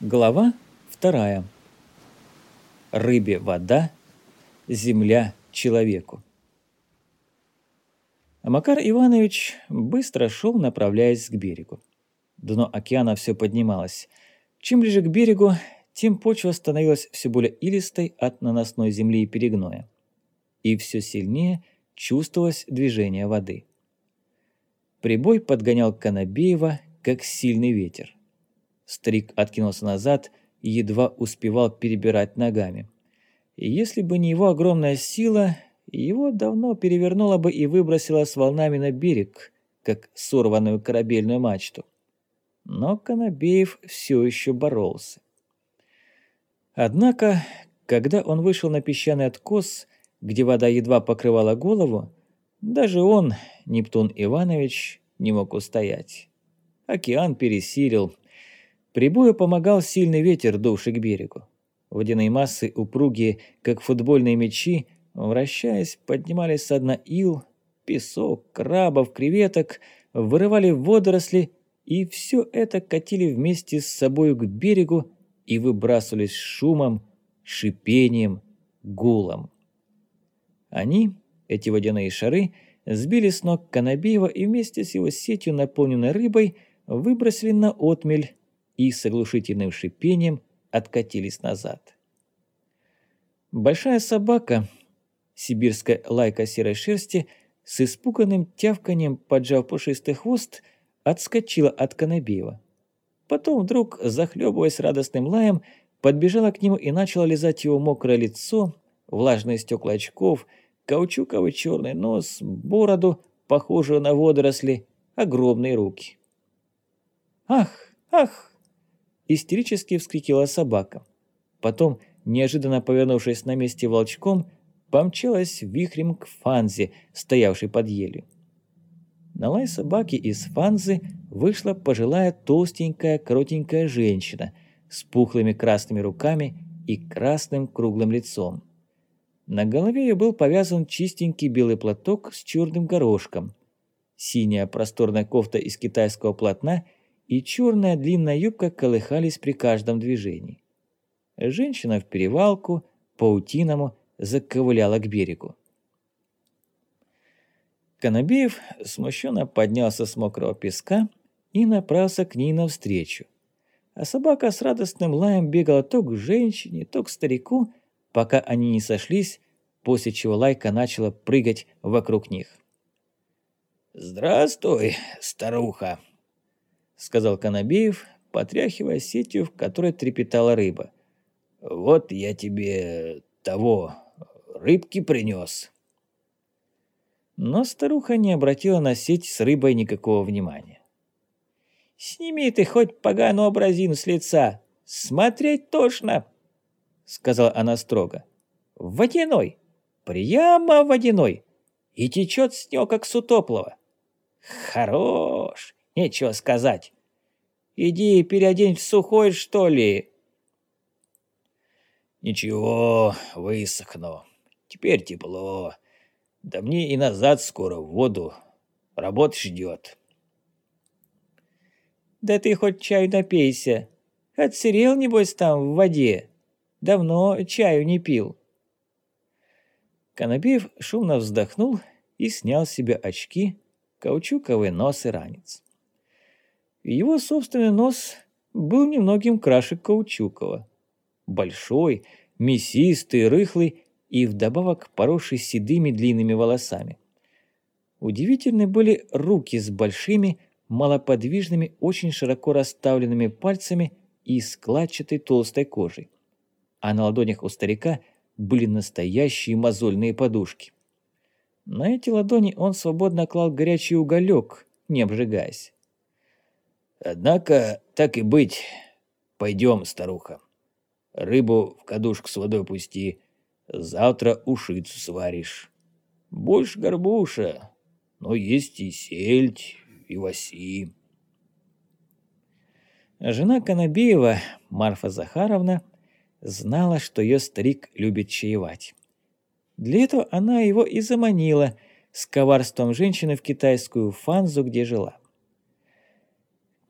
Глава вторая. Рыбе вода, земля человеку. Макар Иванович быстро шел, направляясь к берегу. Дно океана все поднималось. Чем ближе к берегу, тем почва становилась все более илистой от наносной земли и перегноя. И все сильнее чувствовалось движение воды. Прибой подгонял Конобеева, как сильный ветер. Старик откинулся назад и едва успевал перебирать ногами. Если бы не его огромная сила, его давно перевернуло бы и выбросило с волнами на берег, как сорванную корабельную мачту. Но Конобеев все еще боролся. Однако, когда он вышел на песчаный откос, где вода едва покрывала голову, даже он, Нептун Иванович, не мог устоять. Океан пересилил, Прибою помогал сильный ветер, дувший к берегу. Водяные массы, упругие, как футбольные мячи, вращаясь, поднимались со дна ил, песок, крабов, креветок, вырывали водоросли, и все это катили вместе с собою к берегу и выбрасывались шумом, шипением, гулом. Они, эти водяные шары, сбили с ног Конобеева и вместе с его сетью, наполненной рыбой, выбросили на отмель, и с оглушительным шипением откатились назад. Большая собака, сибирская лайка серой шерсти, с испуганным тявканием, поджав пушистый хвост, отскочила от Конобеева. Потом вдруг, захлебываясь радостным лаем, подбежала к нему и начала лизать его мокрое лицо, влажные стекла очков, каучуковый черный нос, бороду, похожую на водоросли, огромные руки. «Ах, ах!» Истерически вскрикила собака. Потом, неожиданно повернувшись на месте волчком, помчалась вихрем к Фанзе, стоявшей под елью. На лай собаки из Фанзы вышла пожилая толстенькая коротенькая женщина с пухлыми красными руками и красным круглым лицом. На голове ее был повязан чистенький белый платок с черным горошком. Синяя просторная кофта из китайского полотна – и черная длинная юбка колыхались при каждом движении. Женщина в перевалку, паутиному, заковыляла к берегу. Конобеев смущенно поднялся с мокрого песка и направился к ней навстречу. А собака с радостным лаем бегала то к женщине, то к старику, пока они не сошлись, после чего лайка начала прыгать вокруг них. «Здравствуй, старуха!» Сказал Конобеев, потряхивая сетью, в которой трепетала рыба. «Вот я тебе того рыбки принес». Но старуха не обратила на сеть с рыбой никакого внимания. «Сними ты хоть поганую образину с лица, смотреть тошно», — сказала она строго. «Водяной, прямо водяной, и течет с него, как с утоплого. Хорош, Нечего сказать. Иди переодень в сухой, что ли. Ничего, высохну. Теперь тепло. Да мне и назад скоро в воду. Работа ждет. Да ты хоть чаю напейся. Отсырел, небось, там в воде. Давно чаю не пил. Конопеев шумно вздохнул и снял с себя очки, каучуковый нос и ранец. Его собственный нос был немногим краше Каучукова. Большой, мясистый, рыхлый и вдобавок поросший седыми длинными волосами. Удивительны были руки с большими, малоподвижными, очень широко расставленными пальцами и складчатой толстой кожей. А на ладонях у старика были настоящие мозольные подушки. На эти ладони он свободно клал горячий уголек, не обжигаясь. Однако, так и быть, пойдем, старуха. Рыбу в кадушку с водой пусти, завтра ушицу сваришь. Больше горбуша, но есть и сельдь, и васи. Жена Конобеева, Марфа Захаровна, знала, что ее старик любит чаевать. Для этого она его и заманила с коварством женщины в китайскую фанзу, где жила.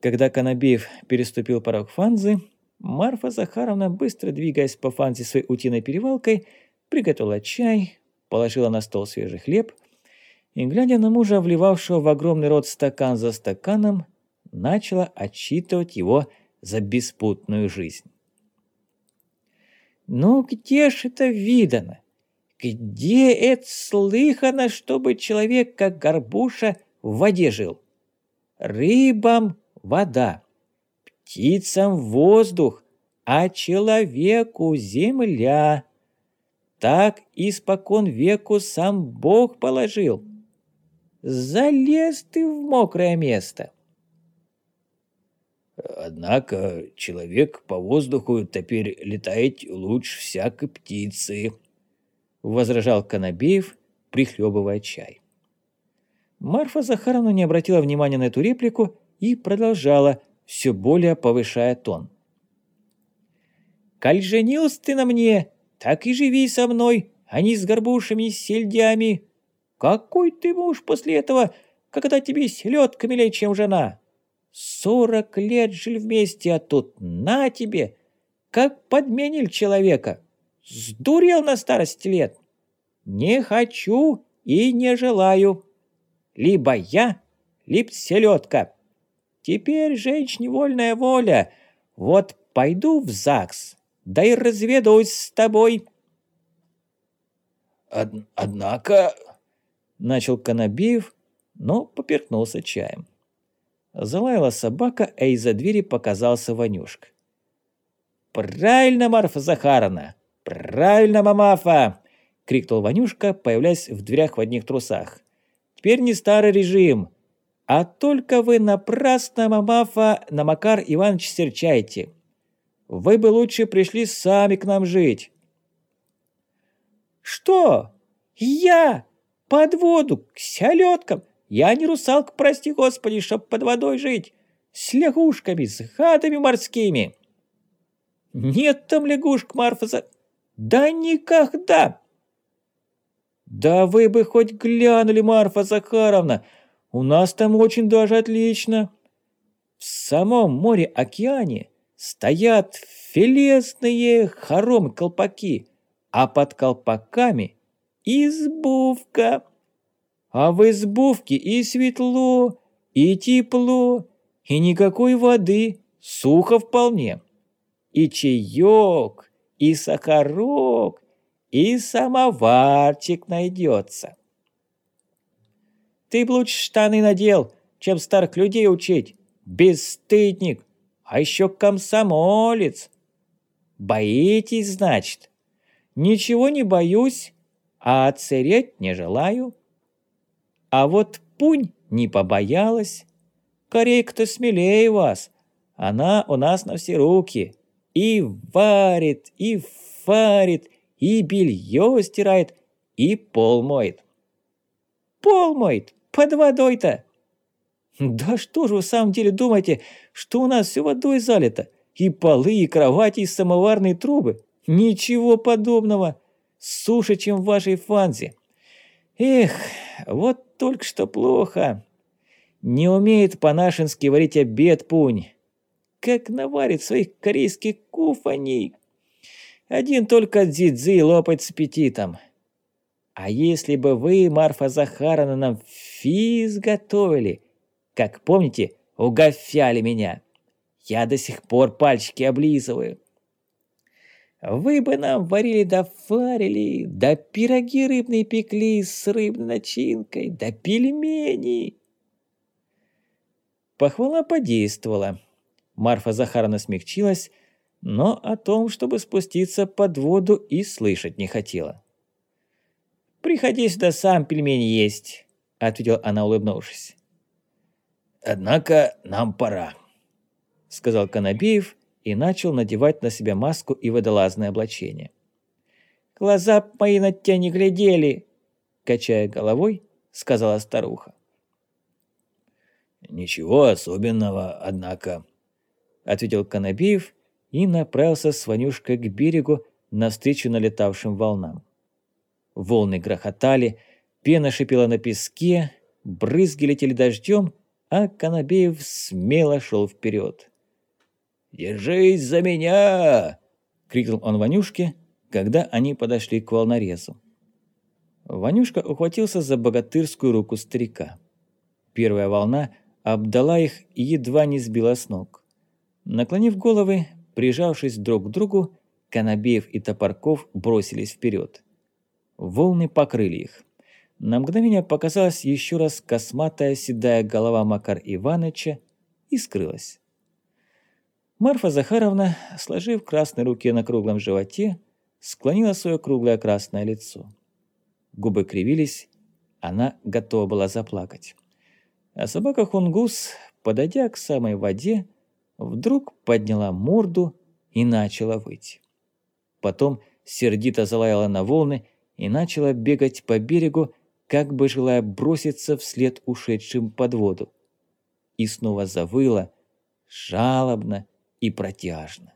Когда Конобеев переступил порог Фанзы, Марфа Захаровна, быстро двигаясь по фанзе своей утиной перевалкой, приготовила чай, положила на стол свежий хлеб и, глядя на мужа, вливавшего в огромный рот стакан за стаканом, начала отчитывать его за беспутную жизнь. «Ну где ж это видано? Где это слыхано, чтобы человек, как горбуша, в воде жил? Рыбам – вода, птицам воздух, а человеку земля. Так испокон веку сам Бог положил. Залез ты в мокрое место. Однако человек по воздуху теперь летает лучше всякой птицы, возражал Конобеев, прихлебывая чай. Марфа Захаровна не обратила внимания на эту реплику и продолжала, все более повышая тон. «Коль женился ты на мне, так и живи со мной, а не с горбушами и сельдями. Какой ты муж после этого, когда тебе селедка милее, чем жена? Сорок лет жили вместе, а тут на тебе, как подменил человека. Сдурел на старости лет. Не хочу и не желаю. Либо я, либо селедка». Теперь женщине вольная воля. Вот пойду в ЗАГС, да и разведусь с тобой. Од однако... Начал Конобеев, но поперхнулся чаем. Залаяла собака, а из-за двери показался Ванюшка. «Правильно, Марфа Захаровна! Правильно, мамафа!» — крикнул Ванюшка, появляясь в дверях в одних трусах. «Теперь не старый режим. А только вы напрасно, мамафа, на Макар Иванович серчаете. Вы бы лучше пришли сами к нам жить. Что? Я? Под воду, к селедкам? Я не русалка, прости господи, чтоб под водой жить. С лягушками, с гадами морскими. Нет там лягушек, Марфа, за... Да никогда! Да вы бы хоть глянули, Марфа Захаровна, — у нас там очень даже отлично. В самом море-океане стоят филесные хором-колпаки, а под колпаками избувка. А в избувке и светло, и тепло, и никакой воды, сухо вполне. И чаек, и сахарок, и самоварчик найдется. Ты б лучше штаны надел, чем старых людей учить. Бесстыдник, а еще комсомолец. Боитесь, значит? Ничего не боюсь, а отсыреть не желаю. А вот Пунь не побоялась. Корейка-то смелее вас. Она у нас на все руки. И варит, и фарит, и белье стирает, и пол моет. Пол моет, под водой-то? Да что же вы в самом деле думаете, что у нас все водой залито? И полы, и кровати, и самоварные трубы? Ничего подобного. Суше, чем в вашей фанзе. Эх, вот только что плохо. Не умеет по-нашенски варить обед пунь. Как наварит своих корейских куфаней. Один только дзидзи лопать с аппетитом. А если бы вы, Марфа Захаровна, нам физ готовили, как помните, угофяли меня, я до сих пор пальчики облизываю. Вы бы нам варили да фарили, да пироги рыбные пекли с рыбной начинкой, да пельмени. Похвала подействовала. Марфа Захаровна смягчилась, но о том, чтобы спуститься под воду, и слышать не хотела. «Приходи сюда сам пельмени есть», — ответила она, улыбнувшись. «Однако нам пора», — сказал Конобеев и начал надевать на себя маску и водолазное облачение. «Глаза мои на тебя не глядели», — качая головой, сказала старуха. «Ничего особенного, однако», — ответил Конобеев и направился с Ванюшкой к берегу навстречу налетавшим волнам. Волны грохотали, пена шипела на песке, брызги летели дождем, а Конобеев смело шел вперед. Держись за меня!» — крикнул он Ванюшке, когда они подошли к волнорезу. Ванюшка ухватился за богатырскую руку старика. Первая волна обдала их и едва не сбила с ног. Наклонив головы, прижавшись друг к другу, Конобеев и Топорков бросились вперед. Волны покрыли их. На мгновение показалась еще раз косматая седая голова Макар Ивановича и скрылась. Марфа Захаровна, сложив красные руки на круглом животе, склонила свое круглое красное лицо. Губы кривились, она готова была заплакать. А собака Хунгус, подойдя к самой воде, вдруг подняла морду и начала выть. Потом сердито залаяла на волны и начала бегать по берегу, как бы желая броситься вслед ушедшим под воду. И снова завыла, жалобно и протяжно.